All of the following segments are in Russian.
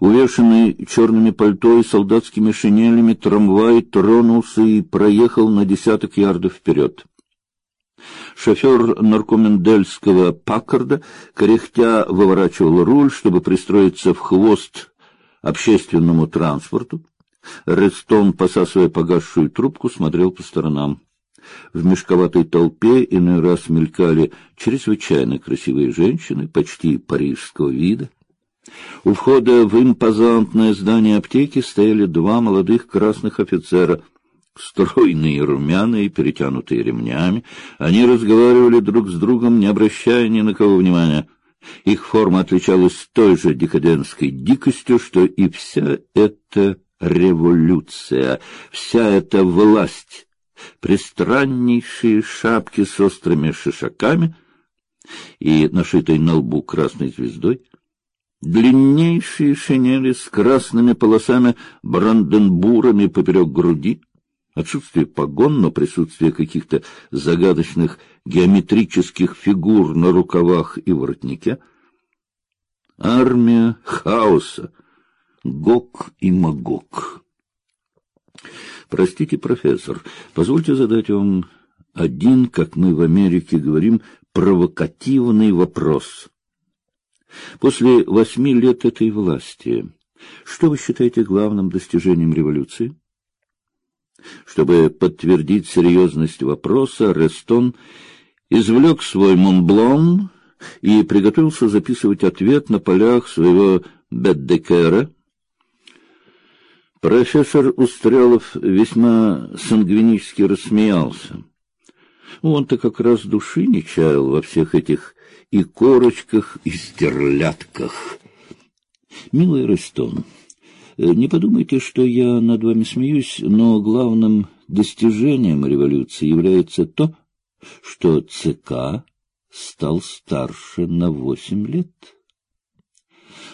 Увешанный черными пальто и солдатскими шинелями, трамвай тронулся и проехал на десяток ярдов вперед. Шофер наркомендельского Паккарда, кряхтя, выворачивал руль, чтобы пристроиться в хвост общественному транспорту. Редстон, посасывая погасшую трубку, смотрел по сторонам. В мешковатой толпе иной раз мелькали чрезвычайно красивые женщины, почти парижского вида. У входа в импозантное здание аптеки стояли два молодых красных офицера, стройные, румяные, перетянутые ремнями. Они разговаривали друг с другом, не обращая ни на кого внимания. Их форма отличалась той же декадентской дикостью, что и вся эта революция, вся эта власть, пристраннейшие шапки с острыми шишаками и нашитой на лбу красной звездой, длиннейшие шинели с красными полосами бранденбурами поперек груди, отсутствие погон, но присутствие каких-то загадочных геометрических фигур на рукавах и воротнике. Армия хаоса, Гог и Магог. Простите, профессор, позвольте задать вам один, как мы в Америке говорим, провокативный вопрос. После восьми лет этой власти, что вы считаете главным достижением революции? Чтобы подтвердить серьезность вопроса, Рестон извлек свой Монблон и приготовился записывать ответ на полях своего Беддекера. Профессор Устрелов весьма сангвинически рассмеялся. Он-то как раз души не чаял во всех этих и корочках, и стерлятках. Милый Рестон, не подумайте, что я над вами смеюсь, но главным достижением революции является то, что ЦК стал старше на восемь лет.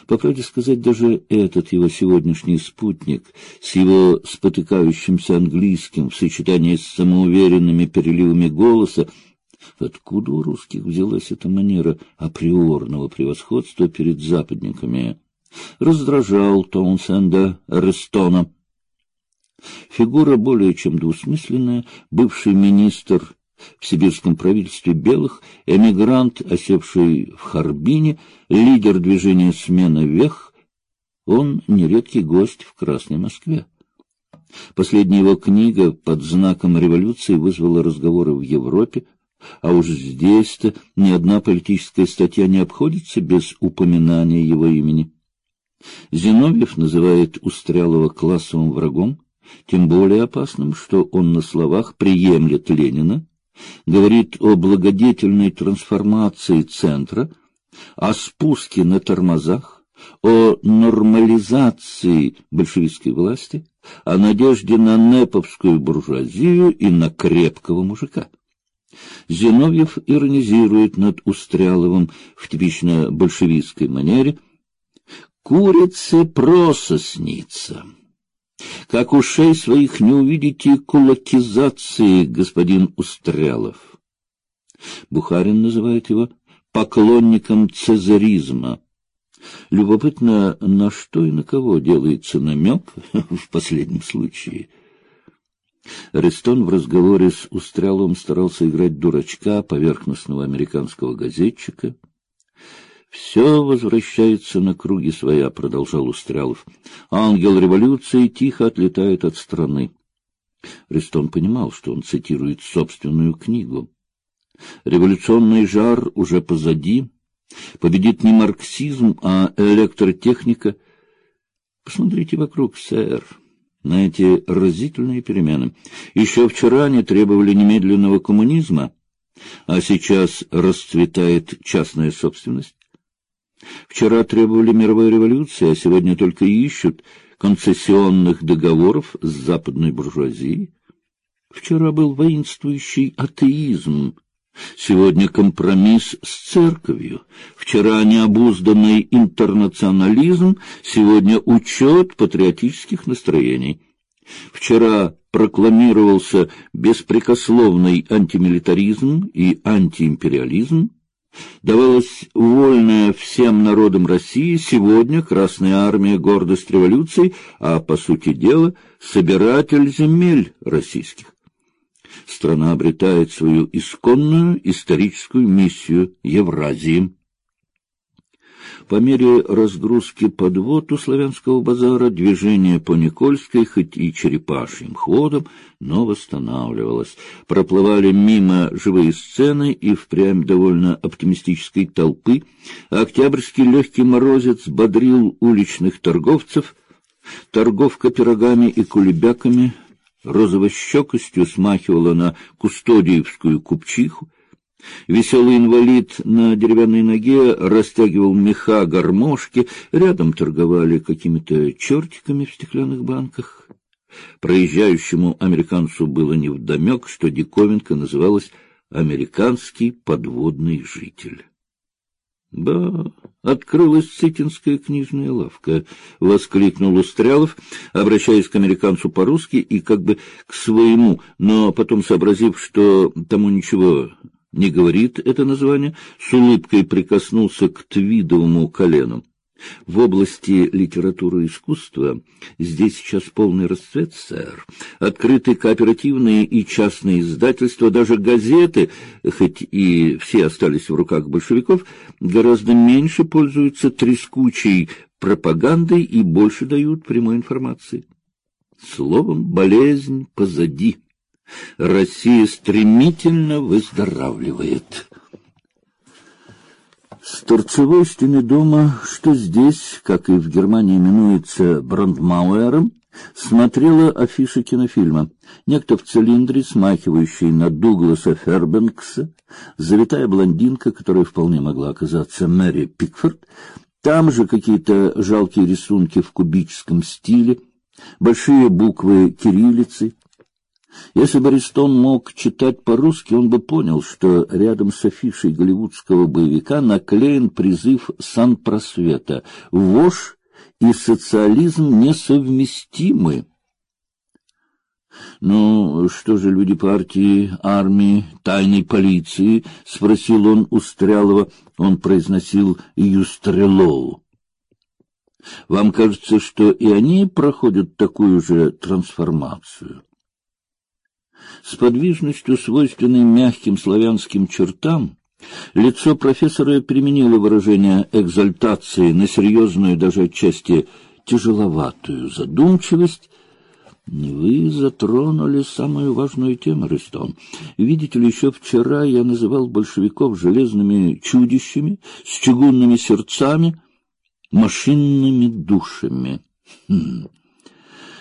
По правде сказать, даже этот его сегодняшний спутник с его спотыкающимся английским в сочетании с самоуверенными переливами голоса Откуда у русских взялась эта манера априорного превосходства перед западниками? Раздражал Таунсенда Рестона. Фигура более чем двусмысленная, бывший министр в сибирском правительстве белых, эмигрант, осевший в Харбине, лидер движения «Смена вех», он нередкий гость в Красной Москве. Последняя его книга под знаком революции вызвала разговоры в Европе, а уж здесь-то ни одна политическая статья не обходится без упоминания его имени. Зиновьев называет Устрялова классовым врагом, тем более опасным, что он на словах приемлет Ленина, говорит о благодетельной трансформации центра, о спуске на тормозах, о нормализации большевистской власти, о надежде на неповскую буржуазию и на крепкого мужика. Зиновьев иронизирует над Устряловым в типично большевистской манере. «Курице проса снится». Как ушей своих не увидите кулакизации, господин Устрялов. Бухарин называет его поклонником цезаризма. Любопытно, на что и на кого делается намек в последнем случае. Рестон в разговоре с Устряловым старался играть дурачка, поверхностного американского газетчика — все возвращается на круги своя, продолжал Устрялов. Ангел революции тихо отлетает от страны. Ристон понимал, что он цитирует собственную книгу. Революционный жар уже позади. Победит не марксизм, а электротехника. Посмотрите вокруг, сэр, на эти разительные перемены. Еще вчера они требовали немедленного коммунизма, а сейчас расцветает частная собственность. Вчера требовали мировой революции, а сегодня только ищут концессионных договоров с западной буржуазией. Вчера был воинствующий атеизм, сегодня компромисс с церковью. Вчера необузданный интернационализм, сегодня учет патриотических настроений. Вчера прокламировался беспрекословный антимилитаризм и антиимпериализм, давалась вольная всем народам России, сегодня Красная Армия — гордость революции, а, по сути дела, собиратель земель российских. Страна обретает свою исконную историческую миссию Евразии. По мере разгрузки подвод у славянского базара движение по Никольской, хоть и черепашьим ходом, но восстанавливалось. Проплывали мимо живые сцены и впрямь довольно оптимистической толпы. Октябрьский легкий морозец бодрил уличных торговцев. Торговка пирогами и кулебяками розовощекостью смахивала на кустодиевскую купчиху. Веселый инвалид на деревянной ноге растягивал меха гармошки, рядом торговали какими-то чертиками в стеклянных банках. Проезжающему американцу было невдомек, что диковинка называлась «Американский подводный житель». Да, открылась Сытинская книжная лавка, — воскликнул Устрялов, обращаясь к американцу по-русски и как бы к своему, но потом, сообразив, что тому ничего не говорит это название, с улыбкой прикоснулся к твидовому колену. В области литературы и искусства здесь сейчас полный расцвет, сэр. Открыты кооперативные и частные издательства, даже газеты, хоть и все остались в руках большевиков, гораздо меньше пользуются трескучей пропагандой и больше дают прямой информации. Словом, болезнь позади. Россия стремительно выздоравливает. С торцевой стены дома, что здесь, как и в Германии именуется Брандмауэром, смотрела афиша кинофильма. Некто в цилиндре, смахивающий на Дугласа Фербенкса, завитая блондинка, которая вполне могла оказаться Мэри Пикфорд, там же какие-то жалкие рисунки в кубическом стиле, большие буквы кириллицы, если бы Ристон мог читать по-русски, он бы понял, что рядом с афишей голливудского боевика наклеен призыв санпросвета «Вошь и социализм несовместимы». «Ну, что же люди партии, армии, тайной полиции?» — спросил он у Стрялова. Он произносил «Юстрелоу». «Вам кажется, что и они проходят такую же трансформацию?» С подвижностью, свойственной мягким славянским чертам, лицо профессора применило выражение экзальтации на серьезную, даже отчасти тяжеловатую задумчивость. Вы затронули самую важную тему, Ристон. Видите ли, еще вчера я называл большевиков железными чудищами, с чугунными сердцами, машинными душами. Хм.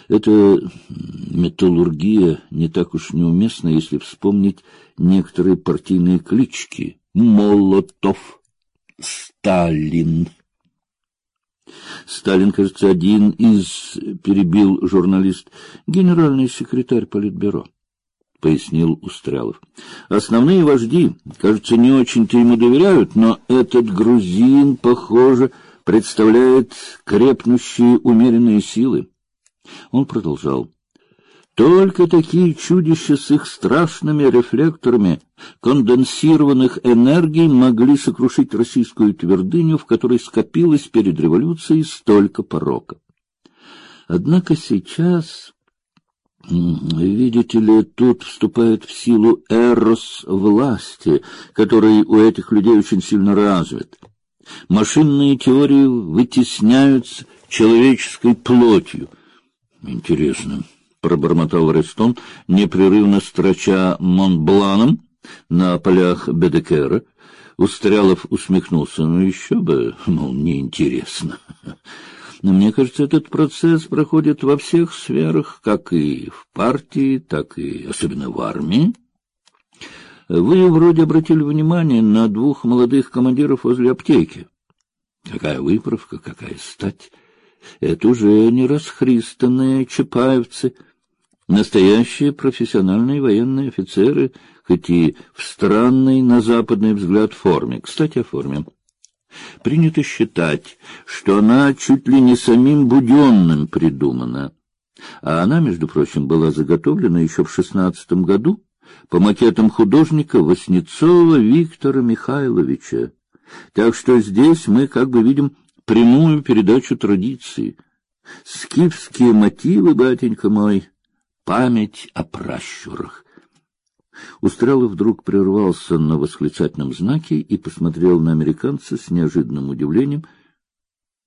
Эта металлургия не так уж неуместна, если вспомнить некоторые партийные клички. Молотов, Сталин. Сталин, кажется, один из, перебил журналист, генеральный секретарь Политбюро. — пояснил Устрялов. — Основные вожди, кажется, не очень-то ему доверяют, но этот грузин, похоже, представляет крепнущие умеренные силы. Он продолжал. Только такие чудища с их страшными рефлекторами конденсированных энергий могли сокрушить российскую твердыню, в которой скопилось перед революцией столько порока. Однако сейчас, видите ли, тут вступает в силу эрос власти, который у этих людей очень сильно развит. Машинные теории вытесняются человеческой плотью — Интересно, пробормотал Рестон, непрерывно строча Монбланом на полях Бедекера. Устрялов усмехнулся. Ну еще бы, мол, неинтересно. Но мне кажется, этот процесс проходит во всех сферах, как и в партии, так и особенно в армии. Вы вроде обратили внимание на двух молодых командиров возле аптеки. Какая выправка, какая стать! Это уже не расхристанные чапаевцы, настоящие профессиональные военные офицеры, хоть и в странной на западный взгляд форме. Кстати, о форме. Принято считать, что она чуть ли не самим Буденным придумана. А она, между прочим, была заготовлена еще в шестнадцатом году по макетам художника Васнецова Виктора Михайловича. Так что здесь мы как бы видим прямую передачу традиции. Скифские мотивы, батенька мой, память о пращурах. Устрелов вдруг прервался на восклицательном знаке и посмотрел на американца с неожиданным удивлением —